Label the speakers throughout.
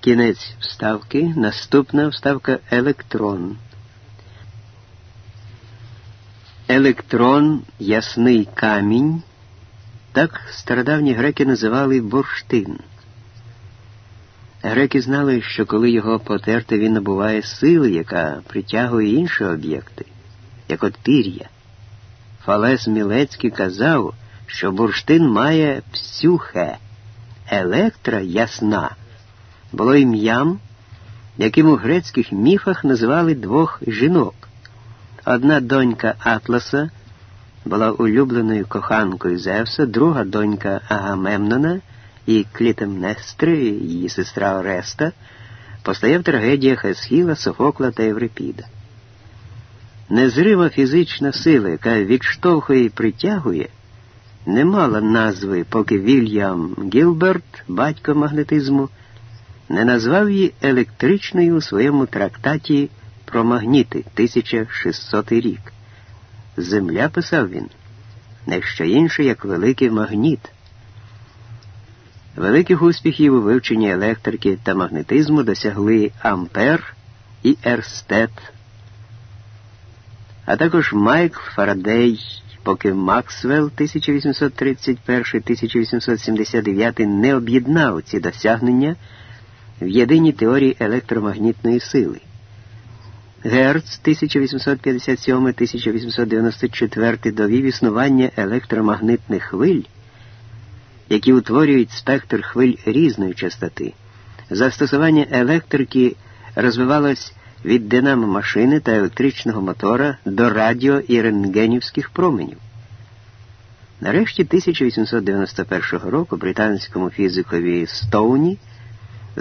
Speaker 1: Кінець вставки. Наступна вставка електрон. Електрон ясний камінь. Так стародавні греки називали бурштин. Греки знали, що коли його потерти, він набуває сили, яка притягує інші об'єкти, як от пір'я. Фалес Мілецький казав, що бурштин має псюхе, електра ясна, було ім'ям, яким у грецьких міфах називали двох жінок. Одна донька Атласа була улюбленою коханкою Зевса, друга донька Агамемнона і Клітемнестри, її сестра Ореста, постає в трагедіях Есхіла, Софокла та Єврипіда. Незрива фізична сила, яка відштовхує і притягує, не мала назви, поки Вільям Гілберт, батько магнетизму, не назвав її електричною у своєму трактаті про магніти 1600 рік. Земля, писав він, не що інше, як великий магніт. Великих успіхів у вивченні електрики та магнетизму досягли Ампер і Ерстет, а також Майк Фарадей, поки Максвелл 1831-1879 не об'єднав ці досягнення в єдиній теорії електромагнітної сили. Герц 1857-1894 довів існування електромагнитних хвиль, які утворюють спектр хвиль різної частоти. Застосування електрики розвивалось від динамо машини та електричного мотора до радіо і рентгенівських променів. Нарешті 1891 року британському фізикові Стоуні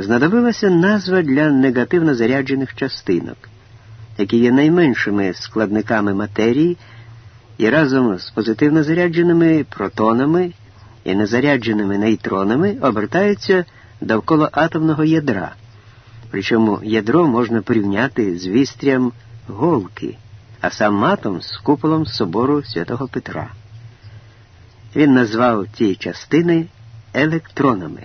Speaker 1: знадобилася назва для негативно заряджених частинок які є найменшими складниками матерії, і разом з позитивно зарядженими протонами і незарядженими нейтронами обертаються довкола атомного ядра. Причому ядро можна порівняти з вістрям голки, а сам атом з куполом собору святого Петра. Він назвав ці частини електронами.